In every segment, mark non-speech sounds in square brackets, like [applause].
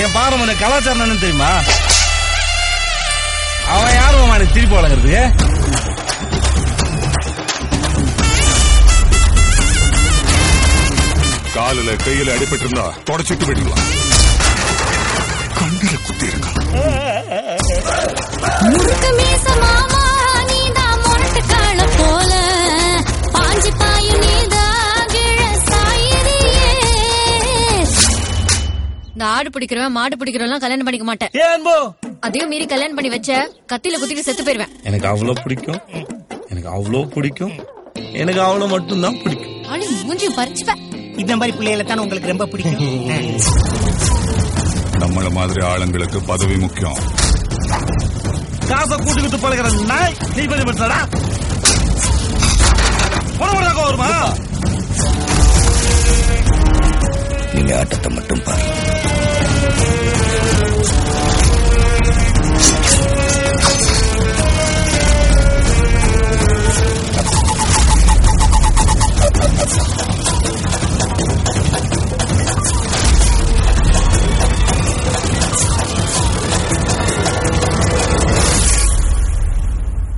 என் பாரம்பரிய கலாச்சாரம் என்னன்னு தெரியுமா? அவன் யாரும் மாமா எனக்கு திருப்பி வழங்குறதுக்கு? காலில் கையில அடிபட்டு இருந்தா தொடச்சிட்டு விடலாம் இந்த ஆடு பிடிக்கிறவன் மாடு பிடிக்கிறவன் கல்யாணம் பண்ணிக்க மாட்டேன். ஏன் போ அதையும் மீறி கல்யாணம் பண்ணி வச்ச கத்தியில குத்திட்டு செத்து போயிருவேன். எனக்கு அவ்வளவு பிடிக்கும். எனக்கு அவ்வளவு பிடிக்கும். எனக்கு அவ்வளவு மட்டும்தான் பிடிக்கும். ஆளு மூஞ்சியும் பறிச்சுப்பேன். இந்த மாதிரி பிள்ளைகளை தான் உங்களுக்கு ரொம்ப பிடிக்கும். [laughs] நம்மள மாதிரி ஆளுங்களுக்கு பதவி முக்கியம். காசை கூட்டுக்கிட்டு பழகிற நாய் நீ பண்ணி பண்றடா புறப்படாக வருமா? நீங்க ஆட்டத்தை மட்டும் பாருங்க.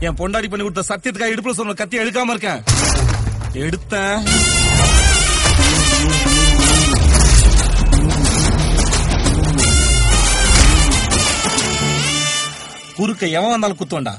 என் பொண்டாடி பண்ணி கொடுத்த சத்தியத்துக்காக இடுப்புல சொன்ன கத்தி எடுக்காம இருக்கேன். எடுத்தேன். குறுக்க எவன் வந்தாலும் குத்துவண்டா